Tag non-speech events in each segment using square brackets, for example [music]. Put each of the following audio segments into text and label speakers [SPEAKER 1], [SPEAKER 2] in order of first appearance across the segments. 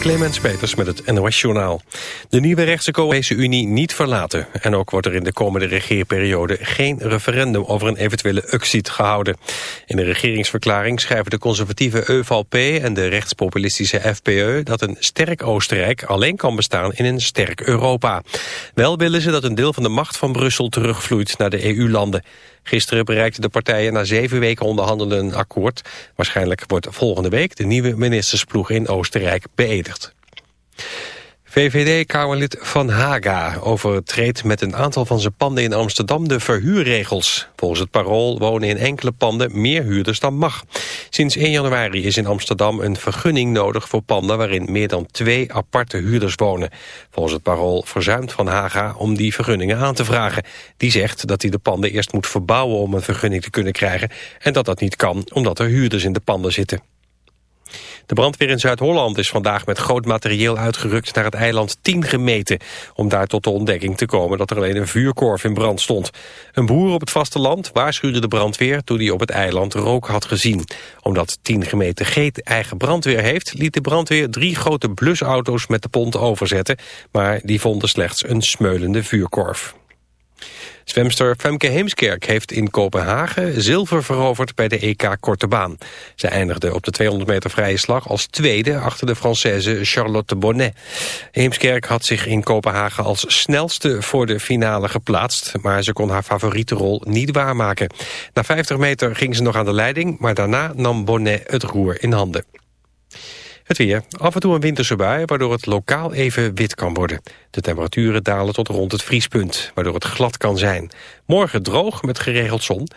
[SPEAKER 1] Clemens Peters met het NOS-journaal. De nieuwe rechtse Unie niet verlaten. En ook wordt er in de komende regeerperiode geen referendum over een eventuele exit gehouden. In de regeringsverklaring schrijven de conservatieve EVP en de rechtspopulistische FPE dat een sterk Oostenrijk alleen kan bestaan in een sterk Europa. Wel willen ze dat een deel van de macht van Brussel terugvloeit naar de EU-landen. Gisteren bereikten de partijen na zeven weken onderhandelen een akkoord. Waarschijnlijk wordt volgende week de nieuwe ministersploeg in Oostenrijk beëdigd. VVD-Kamerlid Van Haga overtreedt met een aantal van zijn panden in Amsterdam de verhuurregels. Volgens het parool wonen in enkele panden meer huurders dan mag. Sinds 1 januari is in Amsterdam een vergunning nodig voor panden waarin meer dan twee aparte huurders wonen. Volgens het parool verzuimt Van Haga om die vergunningen aan te vragen. Die zegt dat hij de panden eerst moet verbouwen om een vergunning te kunnen krijgen en dat dat niet kan omdat er huurders in de panden zitten. De brandweer in Zuid-Holland is vandaag met groot materieel uitgerukt naar het eiland 10 gemeten. Om daar tot de ontdekking te komen dat er alleen een vuurkorf in brand stond. Een boer op het vasteland waarschuwde de brandweer toen hij op het eiland rook had gezien. Omdat 10 gemeten geen eigen brandweer heeft, liet de brandweer drie grote blusauto's met de pont overzetten. Maar die vonden slechts een smeulende vuurkorf. Zwemster Femke Heemskerk heeft in Kopenhagen zilver veroverd bij de EK Korte Baan. Ze eindigde op de 200 meter vrije slag als tweede achter de Française Charlotte Bonnet. Heemskerk had zich in Kopenhagen als snelste voor de finale geplaatst, maar ze kon haar favoriete rol niet waarmaken. Na 50 meter ging ze nog aan de leiding, maar daarna nam Bonnet het roer in handen. Het weer. Af en toe een winterse bui, waardoor het lokaal even wit kan worden. De temperaturen dalen tot rond het vriespunt, waardoor het glad kan zijn. Morgen droog met geregeld zon.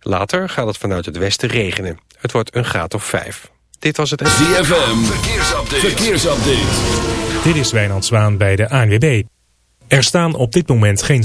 [SPEAKER 1] Later gaat het vanuit het westen regenen. Het wordt een graad of vijf. Dit was het...
[SPEAKER 2] ZFM. Verkeersupdate. Verkeersupdate.
[SPEAKER 3] Dit is Wijnand Zwaan bij de ANWB. Er staan op dit moment geen...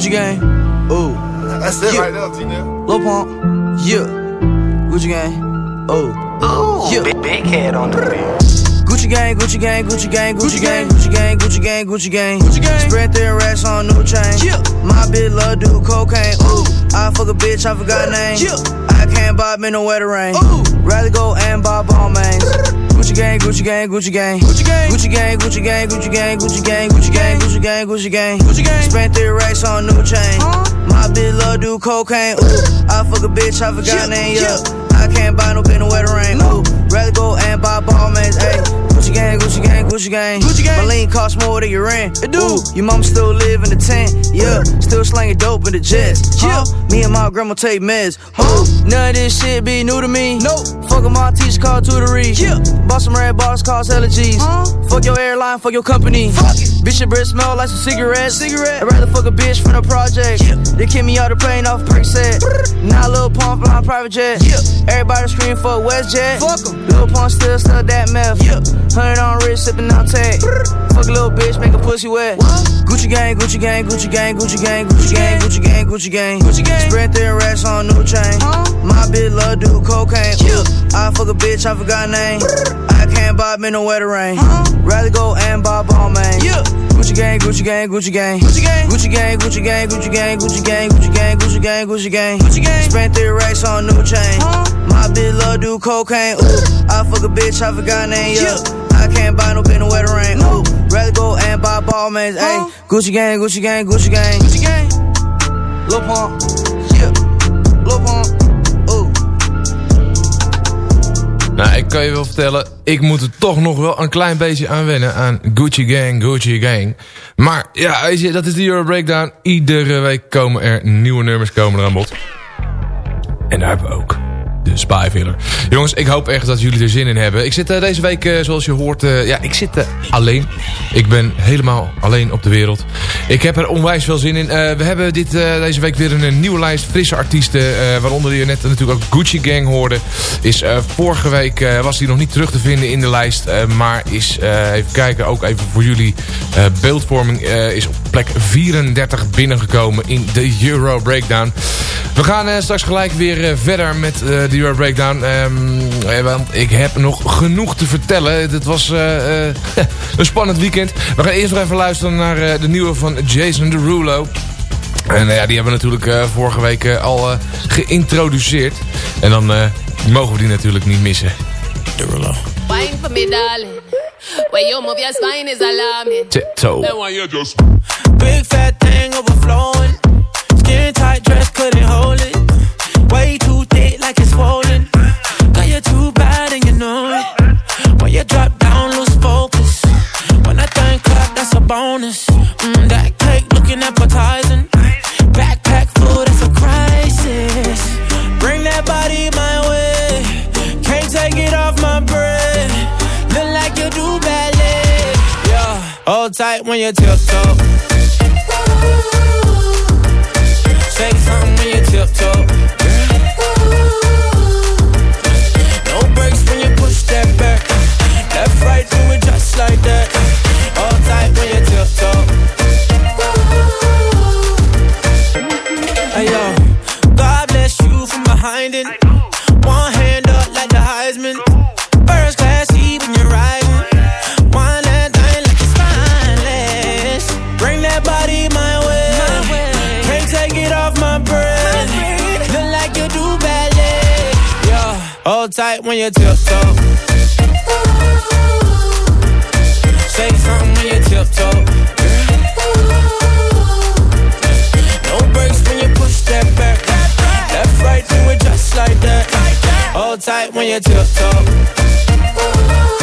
[SPEAKER 4] Gucci gang. Oh.
[SPEAKER 5] That's it
[SPEAKER 4] Yeah.
[SPEAKER 5] right there, Tina.
[SPEAKER 4] Lil Pump. Yeah. Gucci gang. Oh. Oh. Yeah. Big, big head on the wheel. Gucci gang, Gucci gang, Gucci gang, Gucci gang, Gucci gang, Gucci gang, Gucci gang, Gucci gang. Spread their racks on new chain. Yeah. My bitch love do cocaine. Ooh. I fuck a bitch, I forgot name. Yeah. I can't buy me no wetter rain. Ooh. Rather go and buy ball mains. Gucci gang, Gucci gang, Gucci gang, Gucci gang, Gucci gang, Gucci gang, Gucci gang, Gucci gang, Gucci gang, Gucci gang, Gucci gang, Gucci gang. Spent three racks on new chain. My bitch love do cocaine. Ooh, I fuck a bitch, I forgot name. Yeah, I can't buy no bitch no wetter rain. Ooh, rather go and buy ball mains. Ayy, Gucci gang, Gucci gang, Gucci gang, Gucci gang. My lean cost more than your rent. It do. Ooh, your mom still live in the tent. Yeah, still slanging dope in the jets. Yeah, me and my grandma take meds. Huh? None of this shit be new to me. Nope. Fuck my teacher called tutory. Yeah. Bought some red bars, cost G's. Huh? Fuck your airline, fuck your company. Fuck it. Bitch, your breath smell like some cigarettes. Cigarette. I'd rather fuck a bitch from the project. Yeah. They kick me out the plane off perk set. Now Lil Pump flying private jet. Yeah. Everybody scream for WestJet. Fuck em. Lil Pump still sell that meth. Yeah. Hundred on wrist, sipping out tag. Fuck a little bitch, make a pussy wet. Gucci gang, Gucci gang, Gucci gang, Gucci gang, Gucci gang, Gucci gang, Gucci gang, Gucci gang. Spread their racks on new chain. My bitch love do cocaine. I fuck a bitch, I forgot name. I can't buy me no wetter rain. Rather go and buy ball man. Gucci gang, Gucci gang, Gucci gang, Gucci gang, Gucci gang, Gucci gang, Gucci gang, Gucci gang, Gucci gang, Gucci gang, Gucci gang, Gucci gang. Spent three racks on new chain. My bitch love do cocaine. I fuck a bitch, I forgot name. Yeah. I can't buy no bitch no wetter rain. Ooh, rather go and buy ball mans. Ayy, Gucci gang, Gucci gang, Gucci gang, Gucci gang. Lil Pump, yeah. Lil Pump.
[SPEAKER 6] Nou, ik kan je wel vertellen, ik moet er toch nog wel een klein beetje aan wennen aan Gucci Gang, Gucci Gang. Maar ja, weet je, dat is de Euro Breakdown. Iedere week komen er nieuwe nummers komen er aan bod. En daar hebben we ook de Spyfiller. Jongens, ik hoop echt dat jullie er zin in hebben. Ik zit eh, deze week, eh, zoals je hoort, eh, ja, ik zit alleen. Ik ben helemaal alleen op de wereld. Ik heb er onwijs veel zin in. we hebben dit, deze week weer een, nieuwe lijst frisse artiesten. waaronder je net natuurlijk ook Gucci Gang hoorde. Is, vorige week was die nog niet terug te vinden in de lijst. maar is, even kijken, ook even voor jullie. beeldvorming is op plek 34 binnengekomen in de Euro Breakdown. We gaan straks gelijk weer verder met de Euro Breakdown. Um, want ik heb nog genoeg te vertellen. Het was uh, uh, [laughs] een spannend weekend. We gaan eerst nog even luisteren naar uh, de nieuwe van Jason Derulo. En ja, die hebben we natuurlijk vorige week al geïntroduceerd. En dan mogen we die natuurlijk niet missen. Derulo.
[SPEAKER 7] Wine for me, darling. When you move your spine is alarming.
[SPEAKER 6] Tiptoe.
[SPEAKER 7] Then why you just...
[SPEAKER 8] Big fat thing overflowing. Skin tight dress couldn't hold it. Way too thick like it's swollen. Girl, you're too bad and you know it. When you drop down, lose focus. When that thing clap, that's a bonus. Mm, that cake looking appetizing. Backpack full, that's a crisis. Bring that body my way. Can't take it off my breath. Look like you do ballet. Yeah, hold tight when you tiptoe. Say something when you tiptoe. like when you tiptoe. Say something when you tiptoe.
[SPEAKER 7] No brakes when you push that back. Left, right, do it just
[SPEAKER 8] like that. Hold tight when you
[SPEAKER 5] tiptoe.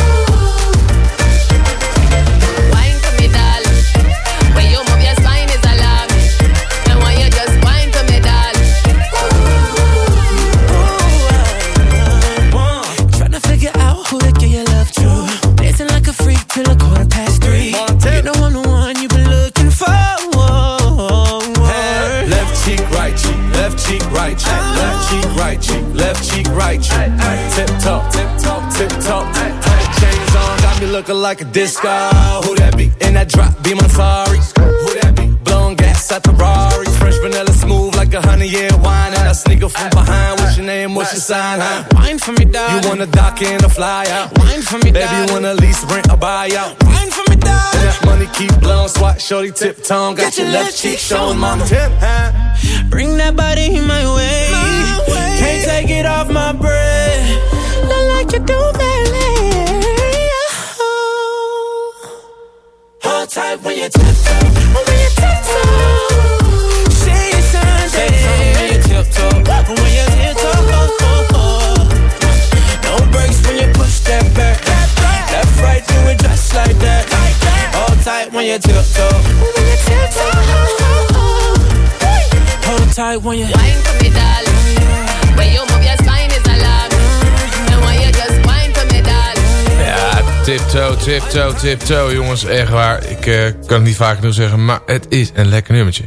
[SPEAKER 5] Right cheek, left cheek, right cheek. Tip top, tip top, tip top. Chains on, got me looking like a disco. Who that be? In that drop, be my sorry. Who that be? Blowing gas at the Rari. Fresh vanilla smooth like a honey year wine. And sneak up from behind. What's your name? What's your sign? Huh?
[SPEAKER 8] Wine for me, darling.
[SPEAKER 5] You wanna dock in a fly out?
[SPEAKER 8] Wine for me,
[SPEAKER 5] Baby, you wanna lease, rent, or buy out?
[SPEAKER 8] Wine for me,
[SPEAKER 5] And
[SPEAKER 8] darling.
[SPEAKER 5] that money keep blowing, swat, shorty, tip tongue. Got, your left cheek showing, mama. Tip, huh?
[SPEAKER 8] Bring that body in my way. Can't take it off my breath. Not like you do, baby.
[SPEAKER 5] Hold tight when you tiptoe.
[SPEAKER 8] When you tiptoe. Say it's Sunday.
[SPEAKER 5] When you tiptoe.
[SPEAKER 8] When you tiptoe. No brakes when you push that back. Left, right, do it just like that. Hold tight when you tiptoe. Hold tight when you.
[SPEAKER 7] Wine for me, darling. When you move your spine is alarming. And when you just wine for me, darling.
[SPEAKER 6] Ja, tiptoe, tiptoe, tiptoe, jongens. Echt waar. Ik eh, kan het niet vaak genoeg zeggen, maar het is een lekker nummertje.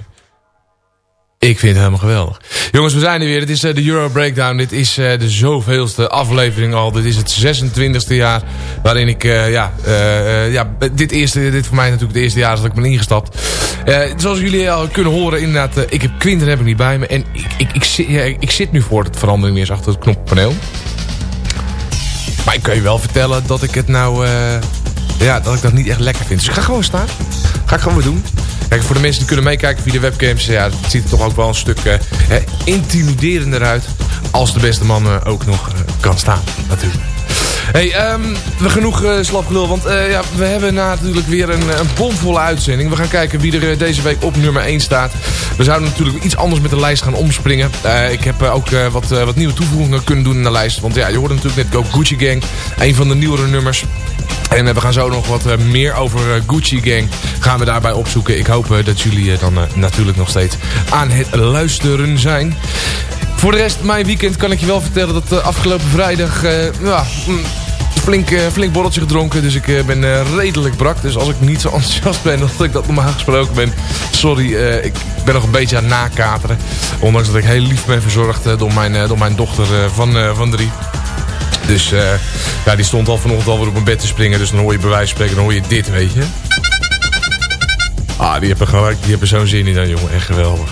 [SPEAKER 6] Ik vind het helemaal geweldig. Jongens, we zijn er weer. Dit is eh, de Euro Breakdown. Dit is eh, de zoveelste aflevering al. Dit is het 26e jaar waarin ik... eh, ja, ja, dit, eerste, dit voor mij natuurlijk het eerste jaar dat ik ben ingestapt. Zoals jullie al kunnen horen, inderdaad... ik heb Quinten heb ik niet bij me. En ik, ik, ik, zit, ja, ik, zit nu voor het verandering eens achter het knoppaneel. Maar ik kan je wel vertellen dat ik het nou... ja, dat ik dat niet echt lekker vind. Dus ik ga gewoon staan. Ga ik gewoon weer doen. Kijk, voor de mensen die kunnen meekijken via de webcams... Ja, het ziet er toch ook wel een stuk eh, intimiderender uit... als de beste man eh, ook nog eh, kan staan, natuurlijk. Hey, we genoeg uh, slapgelul, want eh, ja, we hebben natuurlijk weer een, een bomvolle uitzending. We gaan kijken wie er eh, deze week op nummer 1 staat. We zouden natuurlijk iets anders met de lijst gaan omspringen. Eh, ik heb eh, ook eh, wat, eh, wat nieuwe toevoegingen kunnen doen in de lijst. Want ja, je hoorde natuurlijk net Go Gucci Gang, een van de nieuwere nummers. En eh, we gaan zo nog wat eh, meer over eh, Gucci Gang gaan we daarbij opzoeken. Ik hoop eh, dat jullie eh, dan eh, natuurlijk nog steeds aan het luisteren zijn. Voor de rest, mijn weekend kan ik je wel vertellen dat eh, afgelopen vrijdag... eh, ja, mm, flink, eh, flink borreltje gedronken. Dus ik ben redelijk brak. Dus als ik niet zo [laughs] enthousiast ben als ik dat normaal gesproken ben. Sorry, ik ben nog een beetje aan het nakateren. Ondanks dat ik heel lief ben verzorgd door, mijn, door mijn dochter van, van drie. Dus ja, die stond al vanochtend alweer op mijn bed te springen. Dus dan hoor je bij wijze van spreken, dan hoor je dit, weet je. Ah, die hebben, gewoon- die hebben zo'n zin in dan, jongen. Echt geweldig.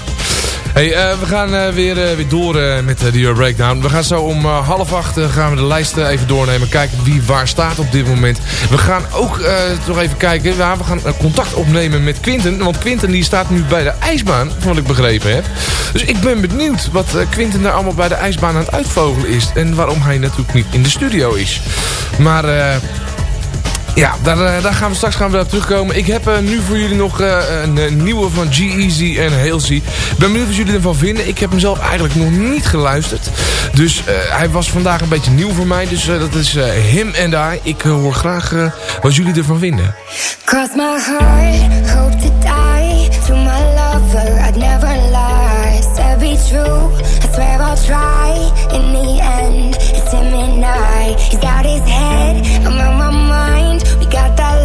[SPEAKER 6] Hey, eh, we gaan eh, weer, eh, weer door met de Euro Breakdown. We gaan zo om half acht gaan we de lijst eh, even doornemen. Kijken wie waar staat op dit moment. We gaan ook nog even kijken. Ja, we gaan contact opnemen met Quinten. Want Quinten die staat nu bij de ijsbaan, van wat ik begrepen heb. Dus ik ben benieuwd wat Quinten daar allemaal bij de ijsbaan aan het uitvogelen is. En waarom hij natuurlijk niet in de studio is. Maar... ja, daar, eh, daar gaan we straks gaan we daar terugkomen. Ik heb eh, nu voor jullie nog eh, een, nieuwe van G-Eazy en Halsey. Ik ben benieuwd wat jullie ervan vinden. Ik heb hem zelf eigenlijk nog niet geluisterd. Dus hij was vandaag een beetje nieuw voor mij. Dus dat is Him and I. Ik hoor graag wat jullie ervan vinden.
[SPEAKER 9] Cross my heart, hope to die. To my lover, I'd never lie. True, I swear I'll try. In the end, it's him and. He's got his head, I'm on my mind. Got that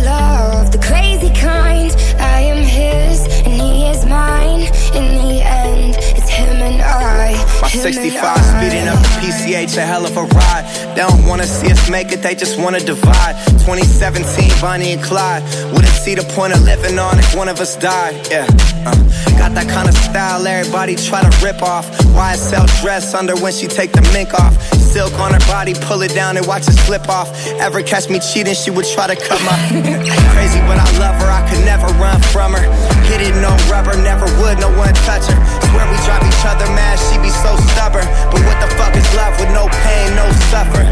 [SPEAKER 10] 65
[SPEAKER 9] I.
[SPEAKER 10] speeding up the PCH, a hell of a ride. They don't wanna see us make it, they just wanna divide. 2017, Bonnie and Clyde. Wouldn't see the point of living on if one of us died. Yeah, uh, got that kind of style everybody try to rip off. YSL dress under when she take the mink off. Silk on her body, pull it down and watch it slip off. Ever catch me cheating, she would try to cut my. [laughs] Crazy, but I love her, I could never run from her. Hit it, no rubber, never would, no one touch her. Swear we drive each other mad, she be so stubborn. But what the fuck is love with no pain, no suffer?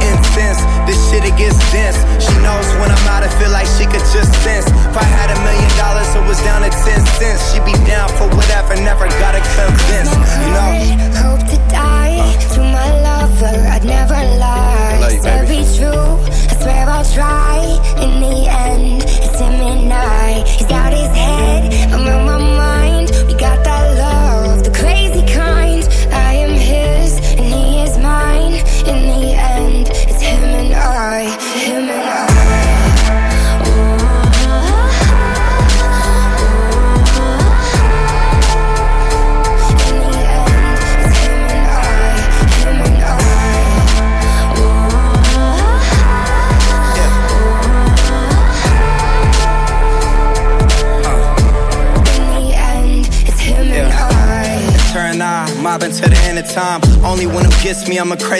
[SPEAKER 10] Intense, this shit it gets dense. She knows when I'm out, I feel like she could just sense. If I had a million dollars, it was down to 10 cents. She'd be down for whatever, never gotta convince. You know?
[SPEAKER 9] Hope to die. To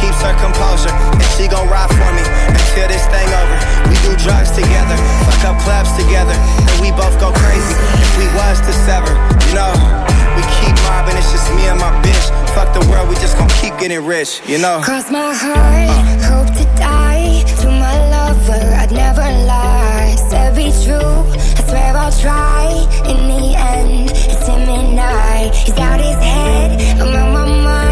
[SPEAKER 10] Keeps her composure, and she gon' ride for me until this thing over. We do drugs together, fuck up clubs together, and we both go crazy. If we was to sever, you know, we keep mobbing. It's just me and my bitch. Fuck the world, we just gon' keep getting rich, you know.
[SPEAKER 9] Cross my heart, hope to die. To my lover, I'd never lie. Said be true, I swear I'll try. In the end, it's him and I. He's out his head, I'm on my mind.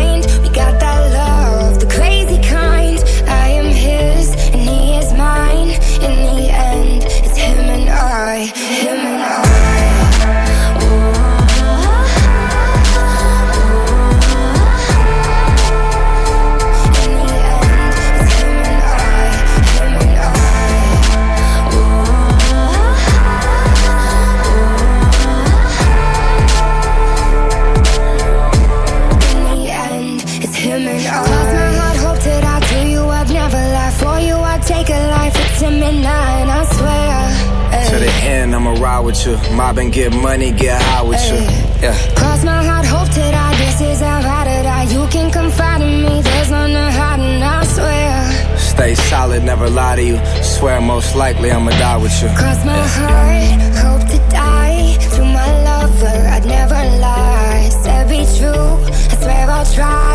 [SPEAKER 10] Get money, get high with you. Yeah.
[SPEAKER 9] Cross my heart, hope to die. This is how I die. You can confide in me. There's none to hide, and I swear.
[SPEAKER 10] Stay solid, never lie to you. Swear most likely I'ma die with you.
[SPEAKER 9] Cross my heart, hope to die. To my lover, I'd never lie. Said be true, I swear I'll try.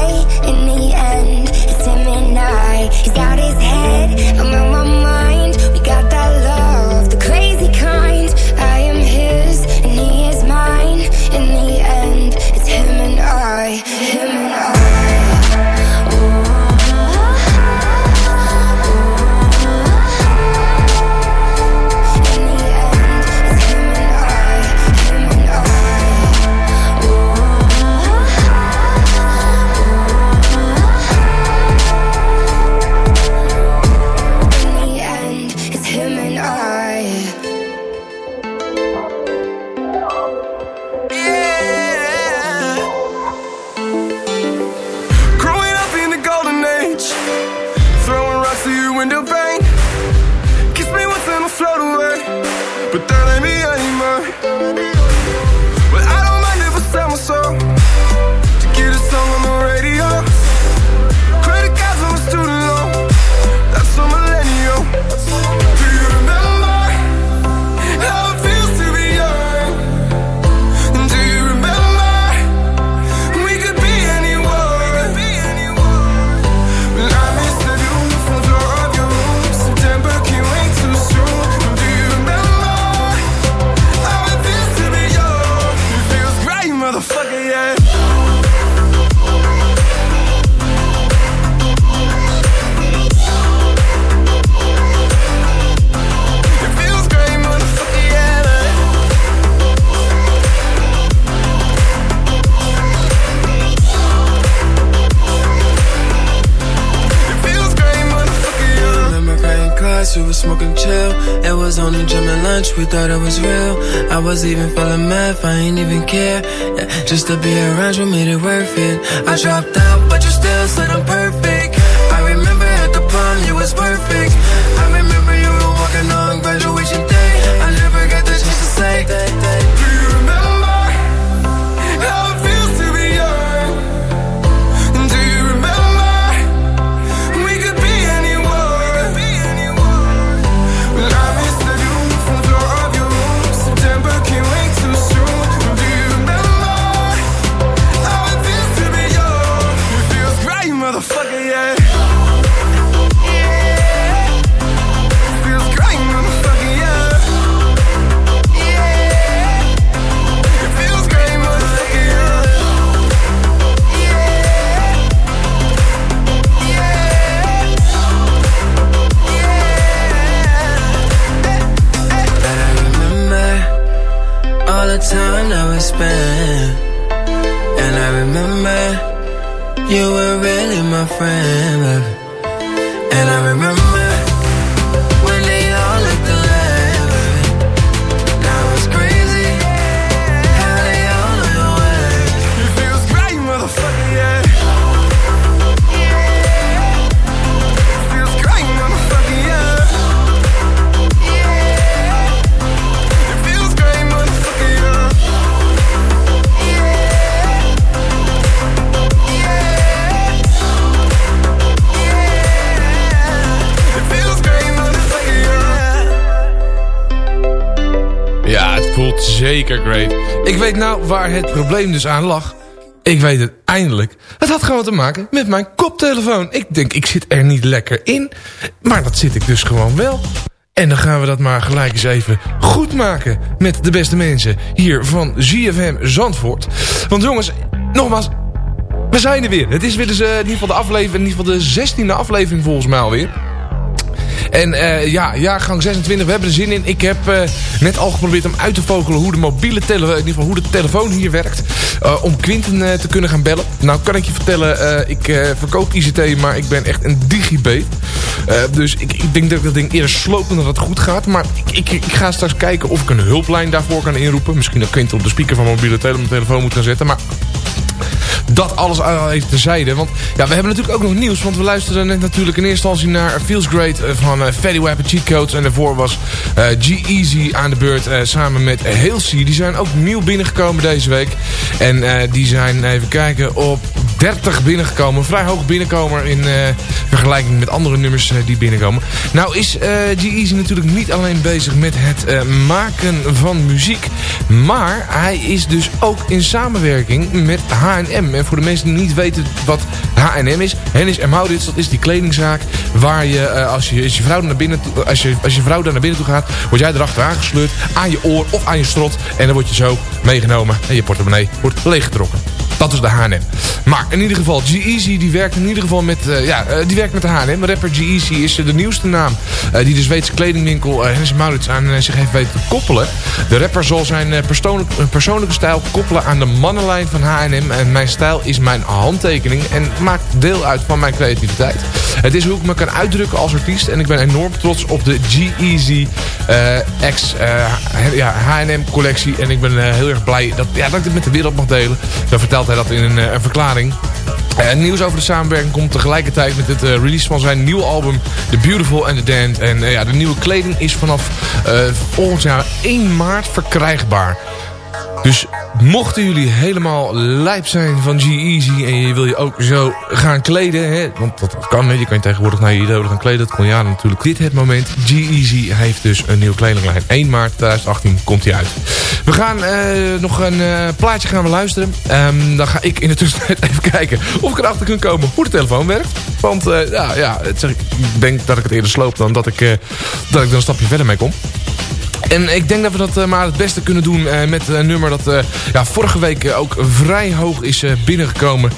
[SPEAKER 9] We
[SPEAKER 11] thought it was real. I was even feeling math, I ain't even care. Yeah, just to be around you made it worth it. I dropped out, you were really my friend, baby. And I remember
[SPEAKER 6] Zeker great. Ik weet nou waar het probleem dus aan lag. Ik weet het eindelijk. Het had gewoon te maken met mijn koptelefoon. Ik denk, ik zit er niet lekker in. Maar dat zit ik dus gewoon wel. En dan gaan we dat maar gelijk eens even goed maken met de beste mensen hier van ZFM Zandvoort. Want jongens, nogmaals, we zijn er weer. Het is weer dus, eh, in ieder geval de aflevering, in ieder geval de 16e aflevering volgens mij alweer. En uh, ja, jaargang 26, we hebben er zin in. Ik heb uh, net al geprobeerd om uit te vogelen hoe de mobiele telefoon, in ieder geval hoe de telefoon hier werkt. Uh, om Quinten te kunnen gaan bellen. Nou kan ik je vertellen, ik verkoop ICT, maar ik ben echt een digibet. dus ik, ik, denk dat ik dat ding eerder sloop dan dat het goed gaat. Maar ik, ik, ga straks kijken of ik een hulplijn daarvoor kan inroepen. Misschien dat Quinten op de speaker van mobiele tele telefoon moet gaan zetten. Maar dat alles even terzijde. Want ja, we hebben natuurlijk ook nog nieuws. Want we luisterden net natuurlijk in eerste instantie naar Feels Great van uh, Fatty Wap en Cheat Codes. En daarvoor was uh, G-Eazy aan de beurt uh, samen met Halsey. Die zijn ook nieuw binnengekomen deze week. En die zijn, even kijken, op 30 binnengekomen. Vrij hoog binnenkomer in vergelijking met andere nummers die binnenkomen. Nou is G-Eazy natuurlijk niet alleen bezig met het maken van muziek. Maar hij is dus ook in samenwerking met H&M. En voor de mensen die niet weten wat H&M is. Hennis en Maurits, dat is die kledingzaak waar je, als je, vrouw naar binnen, als je, als je vrouw daar naar binnen toe gaat, word jij erachter aangesleurd aan je oor of aan je strot. En dan word je zo meegenomen en je portemonnee wordt leeggetrokken. Dat is de H&M. Maar in ieder geval, G-Eazy die werkt in ieder geval met, uh, ja, uh, die werkt met de H&M. Rapper G-Eazy is uh, de nieuwste naam die de Zweedse kledingwinkel Hennis Maurits aan zich heeft weten te koppelen. De rapper zal zijn persoonlijk, persoonlijke stijl koppelen aan de mannenlijn van H&M. En mijn stijl is mijn handtekening en maakt deel uit van mijn creativiteit. Het is hoe ik me kan uitdrukken als artiest. En ik ben enorm trots op de G-Eazy X H&M collectie. En ik ben heel erg blij dat, ja, dat ik dit met de wereld mag delen. Dat vertelt hij dat in een, een verklaring. Uh, nieuws over de samenwerking komt tegelijkertijd met het uh, release van zijn nieuwe album The Beautiful and the Damned. En ja, de nieuwe kleding is vanaf volgend jaar 1 maart verkrijgbaar. Dus mochten jullie helemaal lijp zijn van G-Eazy en je wil je ook zo gaan kleden, hè, want dat, kan, hè, je kan je tegenwoordig naar je idolen gaan kleden, dat kon ja natuurlijk. Dit het moment, G-Eazy heeft dus een nieuwe kledinglijn. 1 maart 2018 komt hij uit. We gaan uh, nog een uh, plaatje gaan we luisteren. Um, dan ga ik in de tussentijd [laughs] even kijken of ik erachter kan komen hoe de telefoon werkt. Want uh, ja, ja ik denk dat ik het eerder sloop dan dat ik, dat ik er een stapje verder mee kom. En ik denk dat we dat uh, maar het beste kunnen doen uh, met een nummer dat uh, ja, vorige week ook vrij hoog is binnengekomen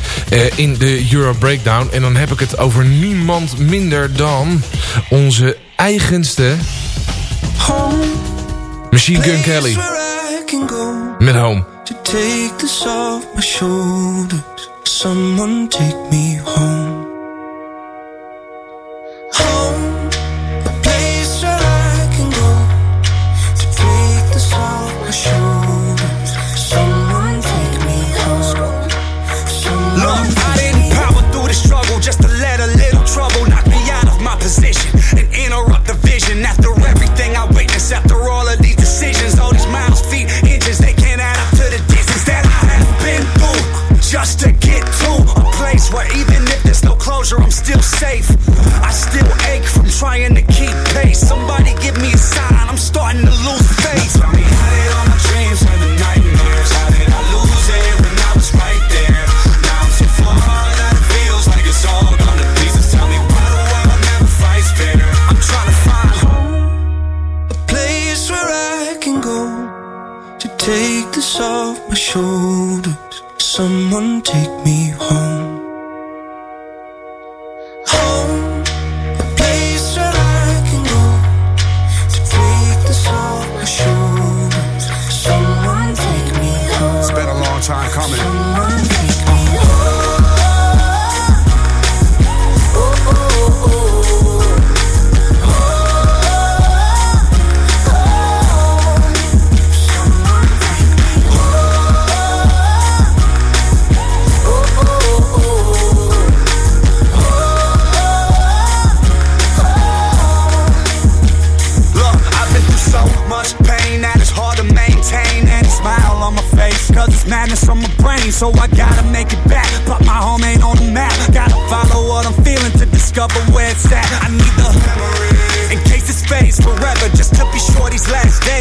[SPEAKER 6] in de Euro Breakdown. En dan heb ik het over niemand minder dan onze eigenste Machine Gun Kelly. Met Home.
[SPEAKER 12] To take this off my shoulders. Someone take me home. Home.
[SPEAKER 13] Everybody's last
[SPEAKER 6] day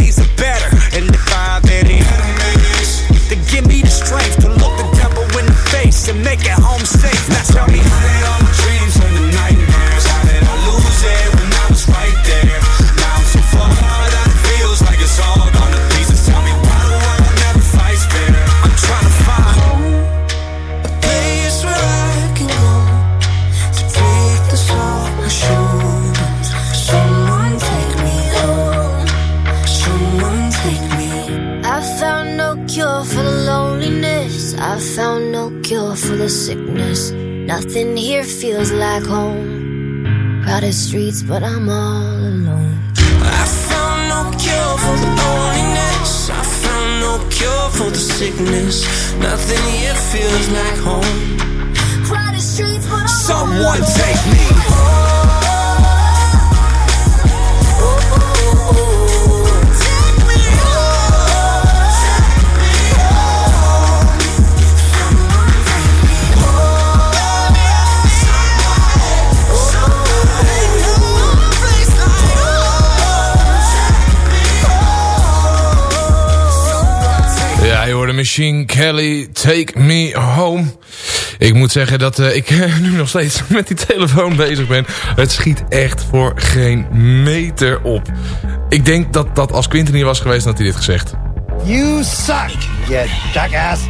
[SPEAKER 6] Kelly, Take Me Home. Ik moet zeggen dat eh, ik [laughs] nu nog steeds [laughs] met die telefoon bezig ben. Het schiet echt voor geen meter op. Ik denk dat, dat als Quinten hier was geweest, had hij dit gezegd.
[SPEAKER 14] You suck, you jackass.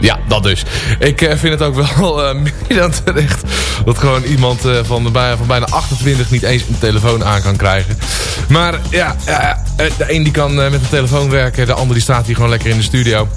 [SPEAKER 6] Ja, dat dus. Ik eh, vind het ook wel [laughs] eh, meer dan terecht dat gewoon iemand eh, van, de, bij- van bijna 28 niet eens een telefoon aan kan krijgen. Maar ja, eh, de een die kan eh, met een telefoon werken, de ander die staat hier gewoon lekker in de studio.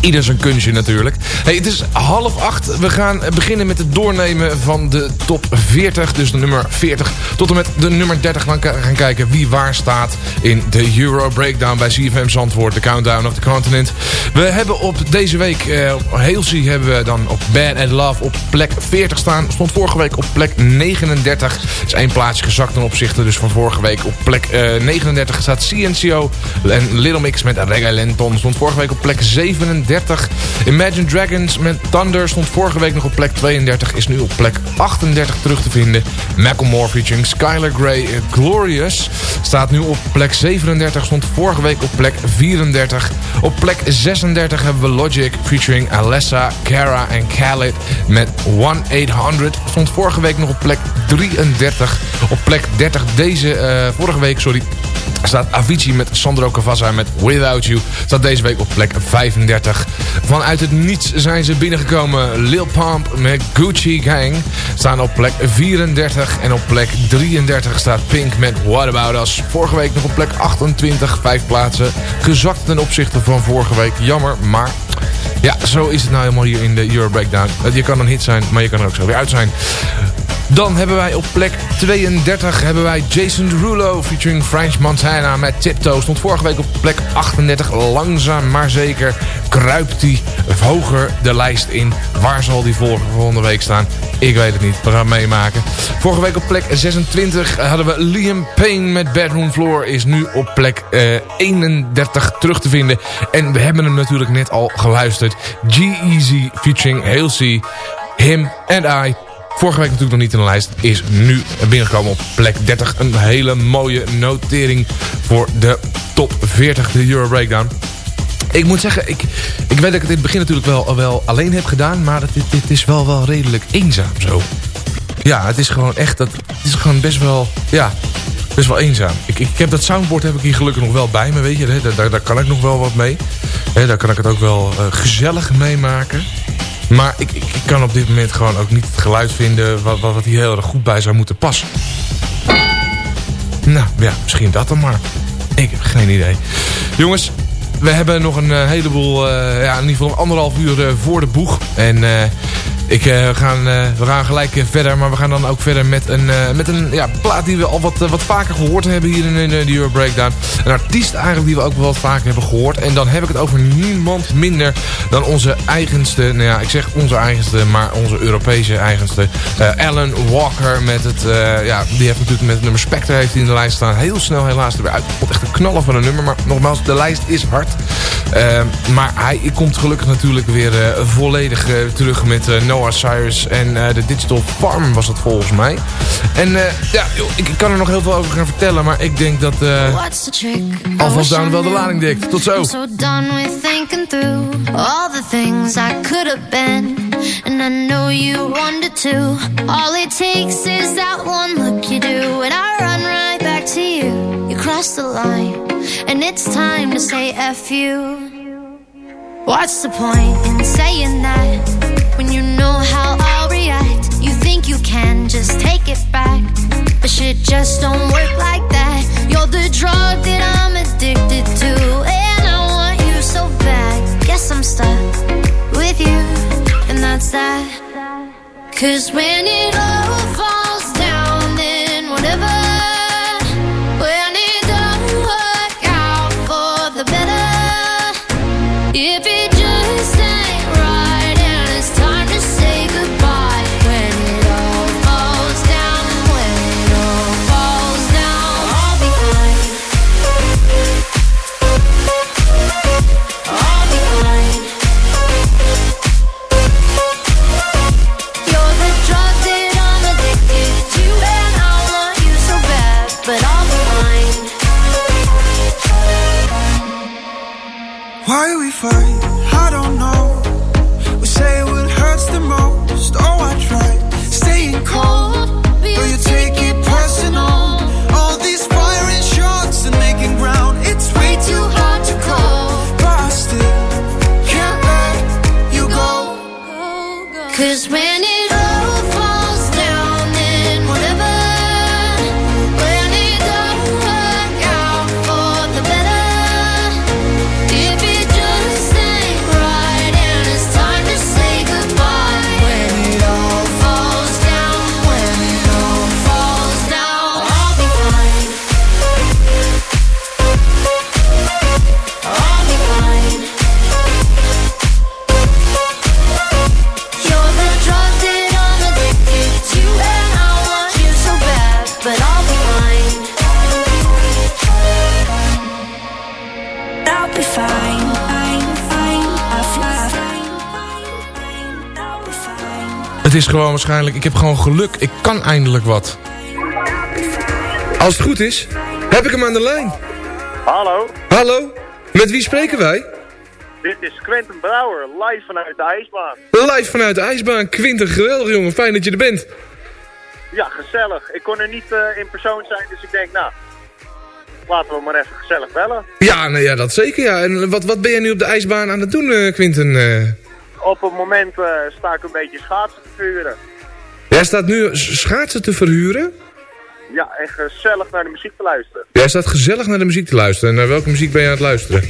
[SPEAKER 6] Ieder zijn kunstje natuurlijk. Hey, het is half acht. We gaan beginnen met het doornemen van de top 40. Dus de nummer 40 tot en met de nummer 30. Dan ka- gaan kijken wie waar staat in de Euro Breakdown bij CFM Zandvoort. De Countdown of the Continent. We hebben op deze week, eh, op Halsey hebben we dan op Bad and Love op plek 40 staan. Stond vorige week op plek 39. Is één plaatsje gezakt ten opzichte dus van vorige week. Op plek eh, 39 staat CNCO en Little Mix met Reggae Lenton. Stond vorige week op plek 37. Imagine Dragons met Thunder stond vorige week nog op plek 32. Is nu op plek 38 terug te vinden. Macklemore featuring Skylar Grey eh, Glorious staat nu op plek 37. Stond vorige week op plek 34. Op plek 36 hebben we Logic featuring Alessa, Cara en Khaled met 1-800. Stond vorige week nog op plek 33. Op plek 30 deze, eh, vorige week, sorry, staat Avicii met Sandro Cavazza met Without You. Staat deze week op plek 35. Vanuit het niets zijn ze binnengekomen. Lil Pump met Gucci Gang staan op plek 34. En op plek 33 staat Pink met What About Us. Vorige week nog op plek 28. Vijf plaatsen. Gezakt ten opzichte van vorige week. Jammer, maar... Ja, zo is het nou helemaal hier in de Euro Breakdown. Je kan een hit zijn, maar je kan er ook zo weer uit zijn. Dan hebben wij op plek 32 hebben wij Jason Derulo featuring French Montana met Tiptoe. Stond vorige week op plek 38. Langzaam maar zeker kruipt hij hoger de lijst in. Waar zal die vol- volgende week staan? Ik weet het niet. We gaan meemaken. Vorige week op plek 26 hadden we Liam Payne met Bedroom Floor. Is nu op plek eh, 31 terug te vinden. En we hebben hem natuurlijk net al geluisterd. G-Eazy featuring Halsey. Him and I. Vorige week natuurlijk nog niet in de lijst. Is nu binnengekomen op plek 30. Een hele mooie notering voor de top 40. De Euro Breakdown. Ik moet zeggen, ik, ik weet dat ik het in het begin natuurlijk wel, wel alleen heb gedaan. Maar dit, dit is wel, wel redelijk eenzaam zo. Ja, het is gewoon echt, dat, het is gewoon best wel, ja, best wel eenzaam. Ik, ik heb dat soundboard heb ik hier gelukkig nog wel bij me, weet je. Daar, daar, kan ik nog wel wat mee. Daar kan ik het ook wel eh, gezellig meemaken. Maar ik, ik, kan op dit moment gewoon ook niet het geluid vinden wat, wat, hier heel erg goed bij zou moeten passen. Nou ja, misschien dat dan maar. Ik heb geen idee. Jongens, we hebben nog een eh, heleboel, eh, ja, in ieder geval anderhalf uur eh, voor de boeg. En ik, eh, we, gaan, eh, we gaan gelijk eh, verder, maar we gaan dan ook verder met een, met een ja, plaat die we al wat, wat vaker gehoord hebben hier in, in de Euro Breakdown. Een artiest eigenlijk die we ook wel wat vaker hebben gehoord. En dan heb ik het over niemand minder dan onze eigenste, nou ja, ik zeg onze eigenste, maar onze Europese eigenste. Alan Walker met het, ja, die heeft natuurlijk met nummer Spectre heeft hij in de lijst staan. Heel snel helaas er weer uit. Echt een knallen van een nummer, maar nogmaals, de lijst is hard. Maar hij komt gelukkig natuurlijk weer volledig terug met eh, Noah Cyrus en eh, de Digital Farm was het volgens mij. En eh, ja, ik, ik kan er nog heel veel over gaan vertellen, maar ik denk dat eh
[SPEAKER 9] the trick?
[SPEAKER 6] alvast down wel de lading dikt. Tot zo.
[SPEAKER 9] I'm so done with thinking through all the things I could have been. And I know you wanted to. All it takes is that one look you do. And I run right back to you. You cross the line. And it's time to say F you. What's the point in saying that? When you know how I'll react. You think you can just take it back. But shit just don't work like that. You're the drug that I'm addicted to. And I want you so bad. Guess I'm stuck with you. And that's
[SPEAKER 15] that. Cause when it all falls down, then whatever. When it don't work out for the better. If Cause when
[SPEAKER 6] is gewoon waarschijnlijk, ik heb gewoon geluk. Ik kan eindelijk wat. Als het goed is, heb ik hem aan de lijn.
[SPEAKER 16] Hallo,
[SPEAKER 6] Hallo, met wie spreken wij?
[SPEAKER 16] dit is Quentin Brouwer, live vanuit de ijsbaan.
[SPEAKER 6] Live vanuit de ijsbaan. Quinten, geweldig jongen. Fijn dat je er bent.
[SPEAKER 16] Ja, gezellig. Ik kon er niet eh, in persoon zijn, dus ik denk, nou, laten we maar even gezellig bellen.
[SPEAKER 6] Ja, nou ja, dat zeker ja. En wat, wat ben jij nu op de ijsbaan aan het doen, eh, Quinten? Eh,
[SPEAKER 16] Op het moment eh, sta ik een beetje schaatsen te vuren.
[SPEAKER 6] jij staat nu schaatsen te verhuren?
[SPEAKER 16] Ja, en gezellig naar de muziek te luisteren.
[SPEAKER 6] Jij staat gezellig naar de muziek te luisteren. En naar welke muziek ben je aan het luisteren?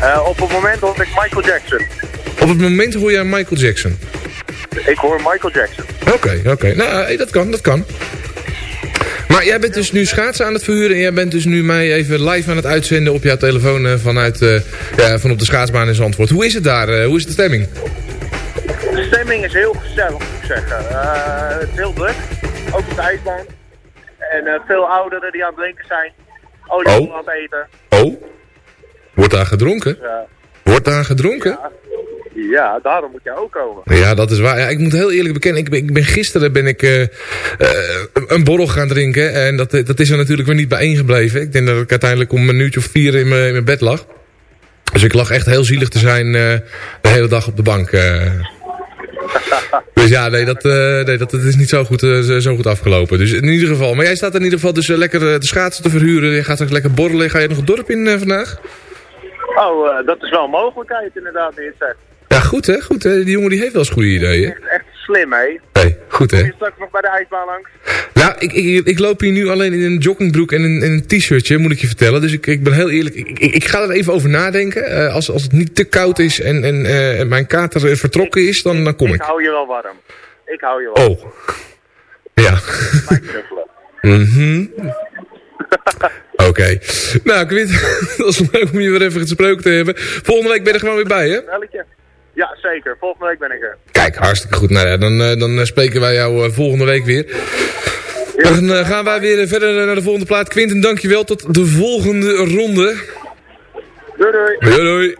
[SPEAKER 16] Eh, op het moment hoor ik Michael Jackson.
[SPEAKER 6] Op het moment hoor jij Michael Jackson.
[SPEAKER 16] Ik hoor Michael Jackson.
[SPEAKER 6] Oké, oké. Nou, eh, dat kan, dat kan. Maar jij bent dus nu schaatsen aan het verhuren en jij bent dus nu mij even live aan het uitzenden op jouw telefoon eh, vanuit, eh, ja, van op de schaatsbaan in Zandvoort. Hoe is het daar? Eh, hoe is de stemming?
[SPEAKER 16] De stemming is heel gezellig, moet ik zeggen. Het is heel druk, ook op de ijsbaan. En veel ouderen die aan het drinken zijn. Olie
[SPEAKER 6] Oh.
[SPEAKER 16] aan het eten.
[SPEAKER 6] Oh? Wordt daar gedronken?
[SPEAKER 16] Dus,
[SPEAKER 6] Wordt daar gedronken?
[SPEAKER 16] ja, daarom moet jij ook komen.
[SPEAKER 6] Ja, dat is waar. Ja, ik moet heel eerlijk bekennen, ik ben, ik ben gisteren ben ik eh, eh, een borrel gaan drinken. En dat, dat is er natuurlijk weer niet bijeengebleven. Ik denk dat ik uiteindelijk om een uurtje of vier in mijn, in mijn bed lag. Dus ik lag echt heel zielig te zijn eh, de hele dag op de bank. [laughs] Dus ja, nee, dat, nee dat, dat is niet zo goed, zo goed afgelopen. Dus in ieder geval. Maar jij staat in ieder geval dus lekker de schaatsen te verhuren. Je gaat straks lekker borrelen. Ga je nog het dorp in vandaag?
[SPEAKER 16] Oh, dat is wel een mogelijkheid inderdaad, die het zegt.
[SPEAKER 6] Ja, goed hè, goed hè. Die jongen die heeft wel eens goede ideeën.
[SPEAKER 16] Echt, echt slim, hè?
[SPEAKER 6] Hey, goed hè.
[SPEAKER 16] Kom je straks nog bij de ijsbaan langs?
[SPEAKER 6] Nou, ik, ik, ik loop hier nu alleen in een joggingbroek en een, en een t-shirtje, moet ik je vertellen. Dus ik, ik ben heel eerlijk, ik, ik, ik ga er even over nadenken. Eh, als, als het niet te koud is en, en, en mijn kater eh, vertrokken is, dan, dan kom
[SPEAKER 16] Ik
[SPEAKER 6] ik.
[SPEAKER 16] hou je wel warm. Ik hou je wel.
[SPEAKER 6] Oh. Ja. [laughs] Mhm. Oké. Nou, Quint, [laughs] dat is leuk om je weer even gesproken te hebben. Volgende week ben je er gewoon weer bij, hè?
[SPEAKER 16] Ja, zeker. Volgende week ben ik er.
[SPEAKER 6] Kijk, hartstikke goed. Nou ja, dan, eh, dan eh, spreken wij jou eh, volgende week weer. Dan gaan wij weer verder naar de volgende plaat. Quinten, dankjewel. Tot de volgende ronde.
[SPEAKER 16] Doei doei.
[SPEAKER 6] Doei doei.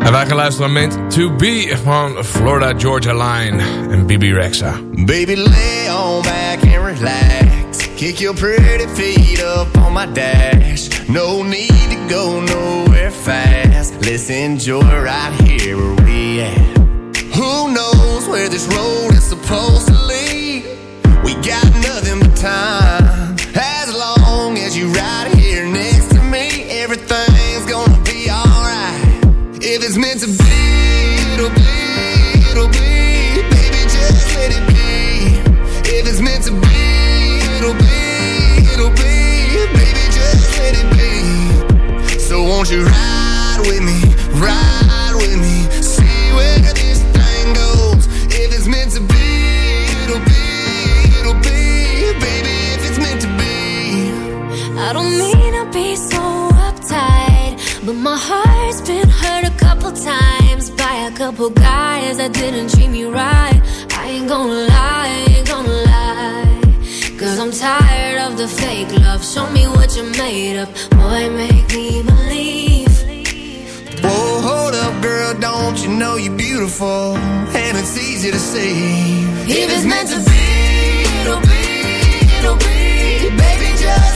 [SPEAKER 6] En wij gaan luisteren naar Meant to Be van Florida Georgia Line en Bibi Rexa.
[SPEAKER 17] Baby, lay on back and relax. Kick your pretty feet up on my dash. No need to go nowhere fast. Let's enjoy right here where we at. Who knows where this road is supposed to lead? We got nothing but time. won't you. Ride with me, ride with me. See where this thing goes. If it's meant to be, it'll be, it'll be. Baby, if it's meant to be. I don't mean to be so uptight But my heart's been hurt a couple times By a
[SPEAKER 15] couple guys that didn't treat me right. I ain't gonna lie, ain't gonna lie. Cause I'm tired of the fake love. Show me what you're made of Boy, make me believe
[SPEAKER 18] Girl, don't you know you're beautiful? And it's easy to see.
[SPEAKER 15] If it's meant to be, it'll be, it'll be. Baby, just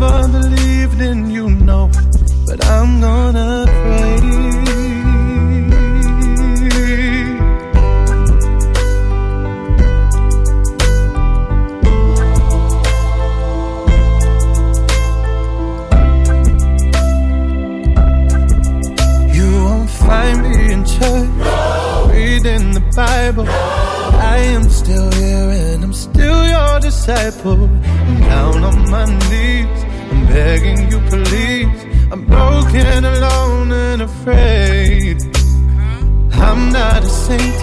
[SPEAKER 19] never believed in you, no, but I'm gonna pray. You won't find me in church, reading the Bible. No. I am still here and I'm still your disciple. I'm down on my knees begging you, please. I'm broken, alone, and afraid. I'm not a saint,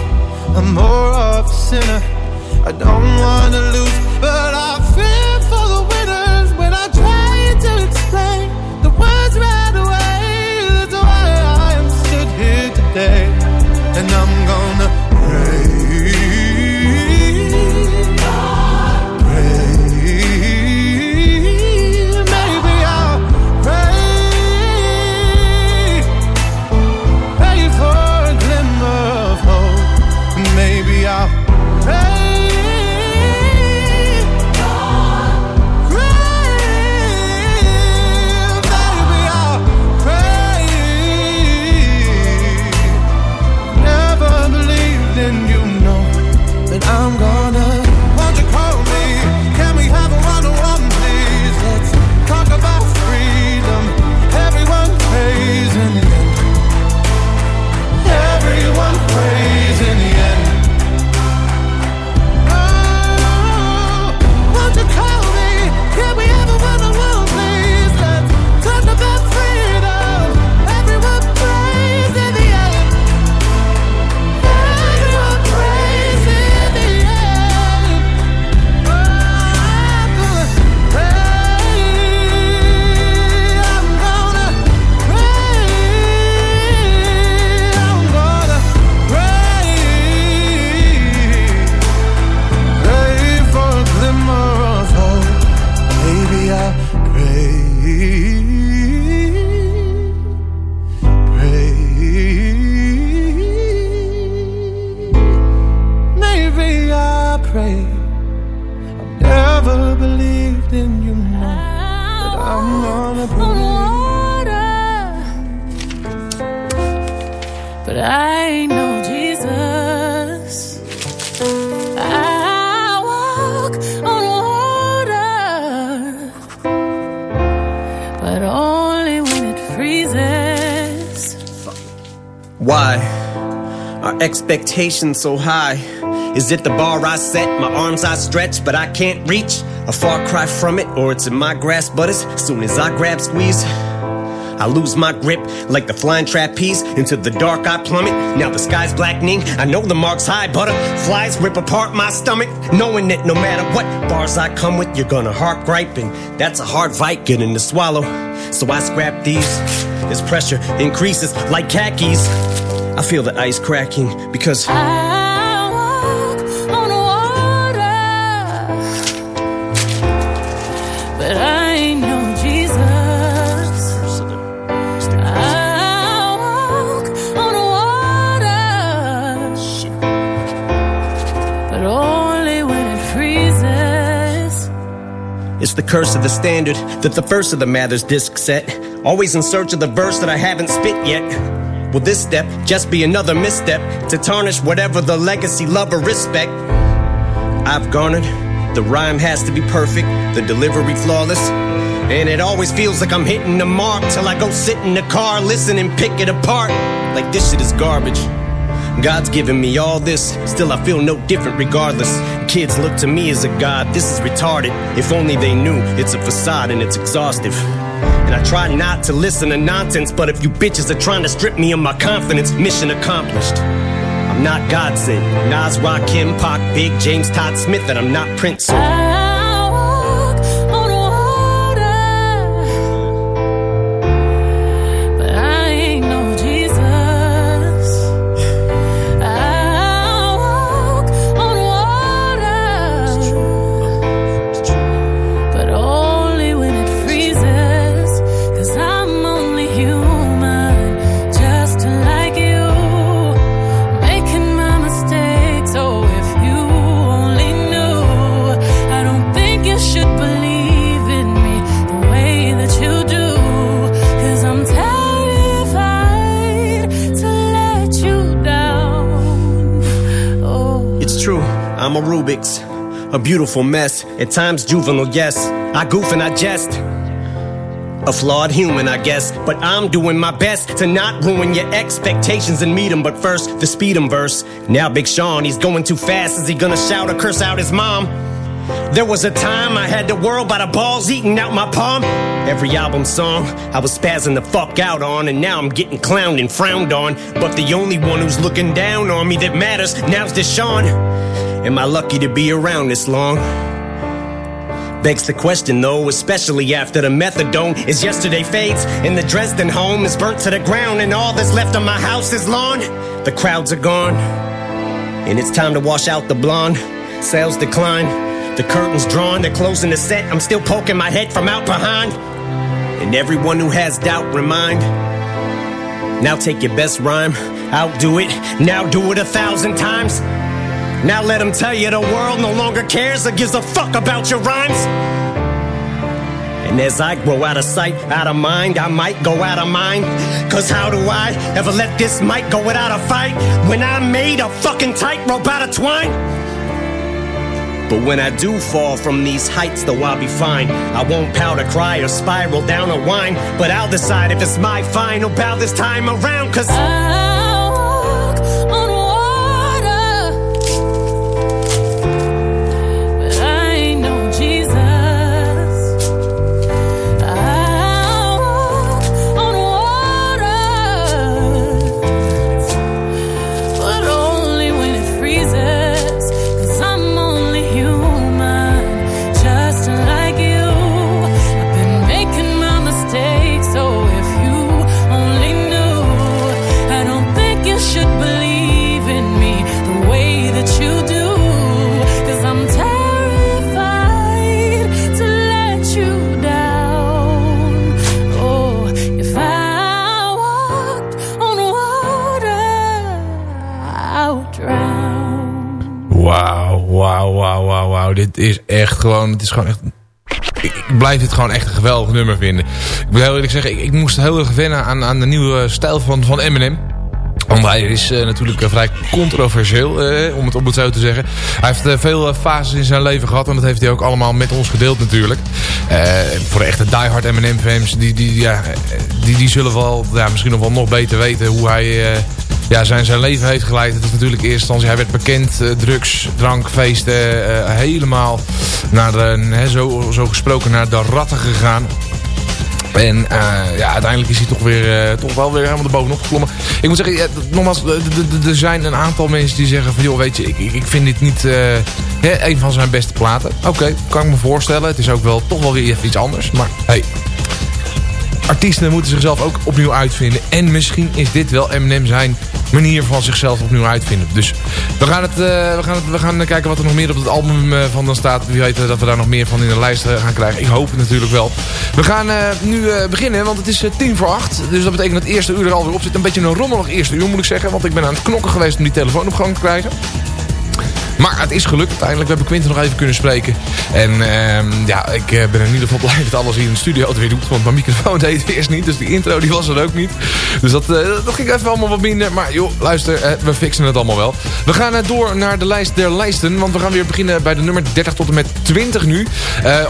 [SPEAKER 19] I'm more of a sinner. I don't wanna lose, but I
[SPEAKER 20] feel. Expectations so high? Is it the bar I set, my arms I stretch, but I can't reach? A far cry from it, or it's in my grasp, but as soon as I grab, squeeze, I lose my grip like the flying trapeze. Into the dark I plummet. Now the sky's blackening. I know the mark's high. Butterflies rip apart my stomach. Knowing that no matter what bars I come with, you're gonna heart gripe. And that's a hard fight getting to swallow. So I scrap these. As pressure increases like khakis. I feel the ice cracking because.
[SPEAKER 21] I walk on water, but I know Jesus. I walk on water, but only when it freezes.
[SPEAKER 20] It's the curse of the standard that the first of the Mathers disc set. Always in search of the verse that I haven't spit yet. Will this step just be another misstep to tarnish whatever the legacy, love, or respect I've garnered? The rhyme has to be perfect, the delivery flawless. And it always feels like I'm hitting the mark till I go sit in the car, listen and pick it apart. Like this shit is garbage. God's given me all this, still I feel no different regardless. Kids look to me as a god, this is retarded. If only they knew it's a facade and it's exhaustive. And I try not to listen to nonsense, but if you bitches are trying to strip me of my confidence, mission accomplished. I'm not God sent. Nas, Rakim, Pac, Big, James, Todd Smith, and I'm not Prince. A beautiful mess, at times juvenile, yes. I goof and I jest. A flawed human, I guess, but I'm doing my best to not ruin your expectations and meet 'em. But first, the speed 'em verse. Now, Big Sean, he's going too fast. Is he gonna shout or curse out his mom? There was a time I had the world by the balls eating out my palm. Every album song I was spazzing the fuck out on, and now I'm getting clowned and frowned on. But the only one who's looking down on me that matters now's Deshaun. Am I lucky to be around this long? Begs the question though, especially after the methadone is yesterday fades and the Dresden home is burnt to the ground and all that's left of my house is lawn. The crowds are gone and it's time to wash out the blonde. Sales decline, the curtains drawn, they're closing the set. I'm still poking my head from out behind. And everyone who has doubt, remind. Now take your best rhyme, outdo it, now do it a thousand times. Now let them tell you the world no longer cares or gives a fuck about your rhymes. And as I grow out of sight, out of mind, I might go out of mind. Cause how do I ever let this mic go without a fight when I made a fucking tightrope out of twine? But when I do fall from these heights, though I'll be fine. I won't pout or cry or spiral down or whine. But I'll decide if it's my final bow this time around. Cause
[SPEAKER 21] on
[SPEAKER 6] dit is echt gewoon... Het is gewoon echt... Ik, ik, blijf dit gewoon echt een geweldig nummer vinden. Ik wil heel eerlijk zeggen, ik, moest heel erg wennen aan, aan de nieuwe stijl van, van Eminem. Hij is uh, natuurlijk uh, vrij controversieel, uh, om, het, om het zo te zeggen. Hij heeft veel fases in zijn leven gehad en dat heeft hij ook allemaal met ons gedeeld natuurlijk. voor de echte diehard Eminem fans, die, die, ja, die, die zullen wel ja, misschien nog wel nog beter weten hoe hij ja, zijn, zijn leven heeft geleid. Het is natuurlijk in eerste instantie, hij werd bekend, drugs, drank, feesten, helemaal naar zo, zo gesproken naar de ratten gegaan. En uh, ja, uiteindelijk is hij toch, weer, uh, toch wel weer helemaal erbovenop geklommen. Ik moet zeggen, ja, nogmaals, er zijn een aantal mensen die zeggen van... joh, weet je, ik, ik vind dit niet hè, een van zijn beste platen. Oké, kan ik me voorstellen. Het is ook wel toch wel weer even iets anders. Maar hey, artiesten moeten zichzelf ook opnieuw uitvinden. En misschien is dit wel Eminem zijn manier van zichzelf opnieuw uitvinden. Dus we gaan, het, uh, we, gaan het, we gaan kijken wat er nog meer op het album uh, van dan staat. Wie weet dat we daar nog meer van in de lijst gaan krijgen. Ik hoop het natuurlijk wel. We gaan nu beginnen, want het is tien voor acht. Dus dat betekent dat het eerste uur er alweer op zit. Een beetje een rommelig eerste uur moet ik zeggen. Want ik ben aan het knokken geweest om die telefoon op gang te krijgen. Maar het is gelukt uiteindelijk. We hebben Quinten nog even kunnen spreken. En uh, ja, ik uh, ben in ieder geval blij dat alles hier in de studio het weer doet. Want mijn microfoon [laughs] deed het eerst niet. Dus die intro die was er ook niet. Dus dat, uh, dat ging even allemaal wat minder. Maar joh, luister, uh, we fixen het allemaal wel. We gaan door naar de lijst der lijsten. Want we gaan weer beginnen bij de nummer 30 tot en met 20 nu.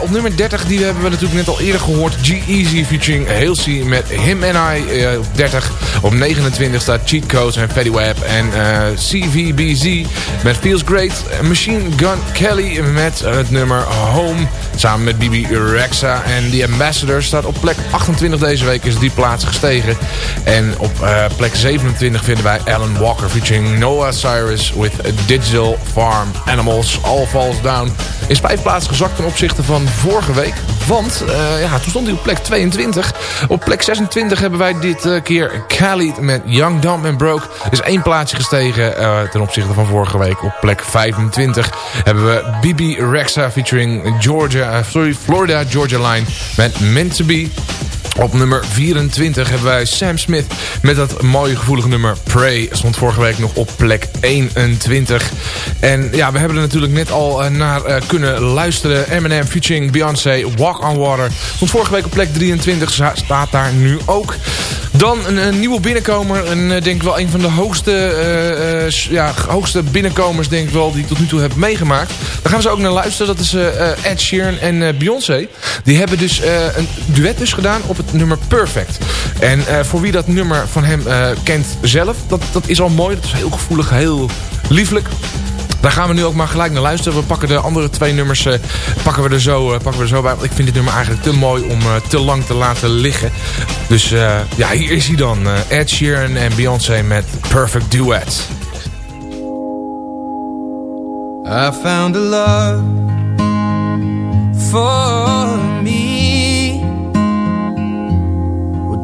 [SPEAKER 6] op nummer 30, die hebben we natuurlijk net al eerder gehoord. G-Eazy featuring Halsey met Him and I op 30. Op 29 staat Cheat Codes en Fatty Web. En CVBZ met Feels Great. Machine Gun Kelly met het nummer Home. Samen met Bibi Rexa en The Ambassador staat op plek 28 deze week is die plaats gestegen. En op uh, plek 27 vinden wij Alan Walker featuring Noah Cyrus with Digital Farm Animals. All Falls Down is vijf plaatsen gezakt ten opzichte van vorige week. Want uh, ja, toen stond hij op plek 22. Op plek 26 hebben wij dit uh, keer Khalid met Young, Dumb and Broke. Is één plaatsje gestegen ten opzichte van vorige week. Op plek 25 hebben we Bibi Rexa featuring Georgia, sorry, Florida Georgia Line met Meant to Be. Op nummer 24 hebben wij Sam Smith met dat mooie gevoelige nummer Pray. Stond vorige week nog op plek 21. En ja, we hebben er natuurlijk net al uh, naar uh, kunnen luisteren. Eminem featuring Beyoncé, Walk on Water. Stond vorige week op plek 23, staat daar nu ook. Dan een, nieuwe binnenkomer. En uh, denk ik wel een van de hoogste, ja, hoogste binnenkomers denk ik wel die ik tot nu toe heb meegemaakt. Daar gaan we ze ook naar luisteren. Dat is Ed Sheeran en Beyoncé. Die hebben dus een duet dus gedaan op het nummer Perfect. En uh, voor wie dat nummer van hem uh, kent zelf, dat, dat is al mooi. Dat is heel gevoelig, heel lieflijk. Daar gaan we nu ook maar gelijk naar luisteren. We pakken de andere twee nummers uh, pakken we er zo, pakken we er zo bij. Want ik vind dit nummer eigenlijk te mooi om te lang te laten liggen. Dus ja, hier is hij dan. Ed Sheeran en Beyoncé met Perfect Duet.
[SPEAKER 22] I found a love for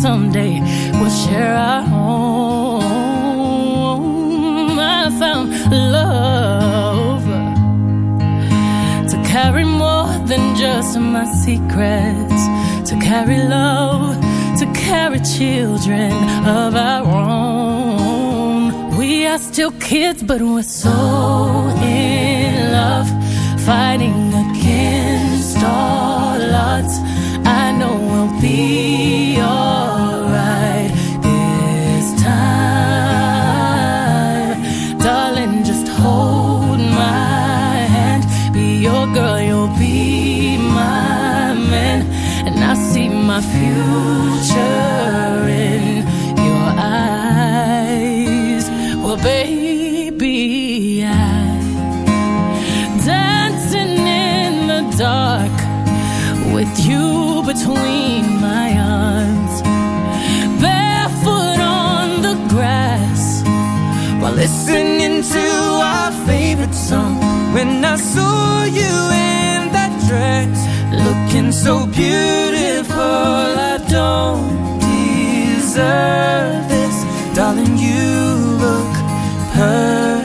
[SPEAKER 21] someday we'll share our home. I found love to carry more than just my secrets, to carry love, to carry children of our own. We are still kids, but we're so in love, fighting against all odds. I know we'll be future in your eyes. Well, baby, I dancing in the dark with you between my arms, barefoot on the grass while listening to our favorite song. When I saw so beautiful, I don't deserve this, darling. You look perfect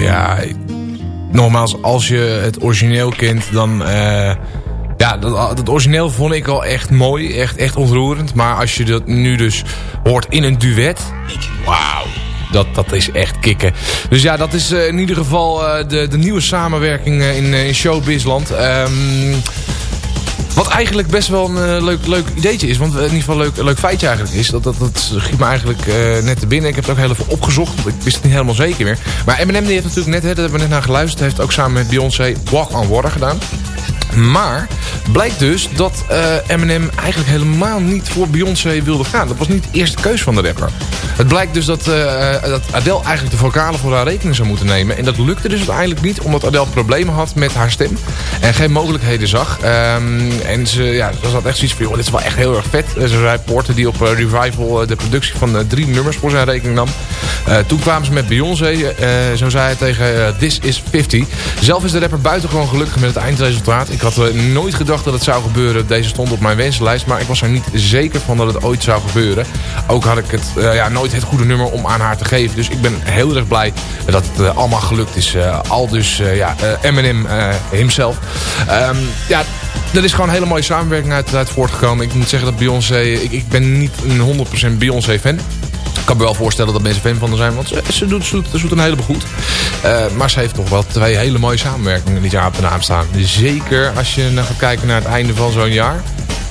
[SPEAKER 6] Ja, nogmaals, als je het origineel kent, dan... eh, ja, dat, origineel vond ik al echt mooi, echt, echt ontroerend. Maar als je dat nu dus hoort in een duet... Wauw, dat, dat is echt kicken. Dus ja, dat is eh, in ieder geval eh, de, de nieuwe samenwerking in, in Showbizland. Ehm wat eigenlijk best wel een eh, leuk, leuk ideetje is. Want eh, in ieder geval een leuk, leuk feitje eigenlijk is. Dat, dat, dat schiet me eigenlijk eh, net te binnen. Ik heb het ook heel even opgezocht. Want ik wist het niet helemaal zeker meer. Maar Eminem die heeft natuurlijk net, hè, daar hebben we net naar geluisterd. heeft ook samen met Beyoncé Walk on Water gedaan. Maar blijkt dus dat eh, Eminem eigenlijk helemaal niet voor Beyoncé wilde gaan. Dat was niet de eerste keus van de rapper. Het blijkt dus dat, eh, dat Adele eigenlijk de vocalen voor haar rekening zou moeten nemen. En dat lukte dus uiteindelijk niet, omdat Adele problemen had met haar stem. En geen mogelijkheden zag. Ehm, en ze, ja, ze had echt zoiets van, joh, dit is wel echt heel erg vet. Ze zei Porter die op eh, Revival de productie van drie nummers voor zijn rekening nam. Toen kwamen ze met Beyoncé. eh, zo zei hij tegen This is 50. Zelf is de rapper buitengewoon gelukkig met het eindresultaat. Had eh, nooit gedacht dat het zou gebeuren. Deze stond op mijn wensenlijst. Maar ik was er niet zeker van dat het ooit zou gebeuren. Ook had ik het eh, ja, nooit het goede nummer om aan haar te geven. Dus ik ben heel erg blij dat het eh, allemaal gelukt is. Al dus ja, Eminem himself. Ehm, ja, er is gewoon een hele mooie samenwerking uit, uit voortgekomen. Ik moet zeggen dat Beyoncé... Ik, ik ben niet een 100% Beyoncé fan. Ik kan me wel voorstellen dat mensen fan van haar zijn. Want ze, ze doet, ze, doet, ze doet een heleboel goed. Eh, maar ze heeft toch wel twee hele mooie samenwerkingen dit jaar op de naam staan. Zeker als je nou gaat kijken naar het einde van zo'n jaar.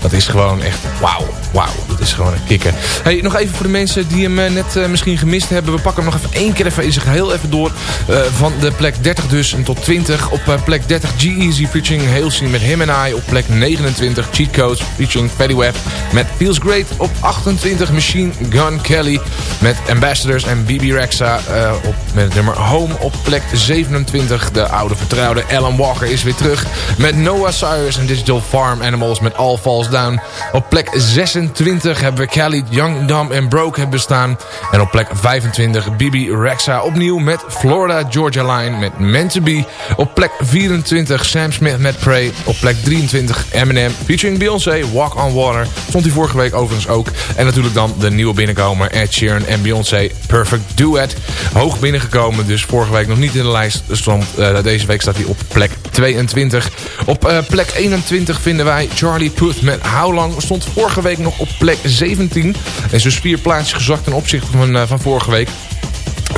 [SPEAKER 6] Dat is gewoon echt wauw. Wauw, dat is gewoon een kikker. Hey, nog even voor de mensen die hem eh, net eh, misschien gemist hebben. We pakken hem nog even één keer even in zijn geheel even door. Eh, van de plek 30 dus en tot 20. Op plek 30 G-Eazy featuring Halsey met Him and I. Op plek 29 Cheat Codes featuring Fatty Web met Feels Great. Op 28 Machine Gun Kelly met Ambassadors en BB Rexa. op, met het nummer Home. Op plek 27 de oude vertrouwde Alan Walker is weer terug. Met Noah Cyrus en Digital Farm Animals met All Falls Down. Op plek 26 hebben we Kelly, Young, Dumb en Broke hebben staan. En op plek 25 Bibi Rexa opnieuw met Florida Georgia Line met Meant to Be. Op plek 24 Sam Smith met Prey. Op plek 23 Eminem featuring Beyoncé Walk on Water. Stond hij vorige week overigens ook. En natuurlijk dan de nieuwe binnenkomer Ed Sheeran en Beyoncé Perfect Duet. Hoog binnengekomen, dus vorige week nog niet in de lijst stond. eh, deze week staat hij op plek 22. Op eh, plek 21 vinden wij Charlie Puth met How Long. Stond vorige week nog op plek 17. En dus vier gezakt ten opzichte van, eh, van vorige week.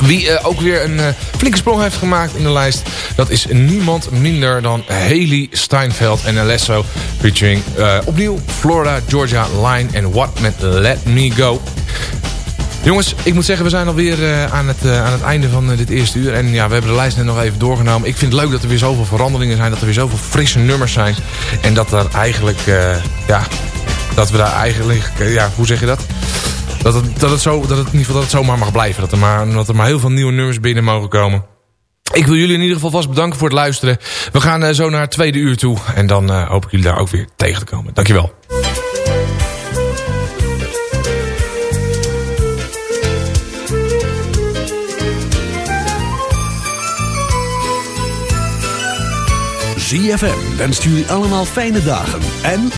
[SPEAKER 6] Wie eh, ook weer een eh, flinke sprong heeft gemaakt in de lijst... dat is niemand minder dan Haley Steinfeld en Alesso... featuring opnieuw Florida, Georgia, Line en What Met Let Me Go. Jongens, ik moet zeggen, we zijn alweer aan, het, aan het einde van dit eerste uur. En ja, we hebben de lijst net nog even doorgenomen. Ik vind het leuk dat er weer zoveel veranderingen zijn. Dat er weer zoveel frisse nummers zijn. En dat er eigenlijk, ja, dat we daar eigenlijk, ja, hoe zeg je dat? Dat het, dat het, zo, dat het, in ieder geval dat het zomaar mag blijven. Dat er, maar, dat er maar heel veel nieuwe nummers binnen mogen komen. Ik wil jullie in ieder geval vast bedanken voor het luisteren. We gaan zo naar het tweede uur toe. En dan hoop ik jullie daar ook weer tegen te komen. Dankjewel.
[SPEAKER 2] ZFM wenst jullie allemaal fijne dagen en...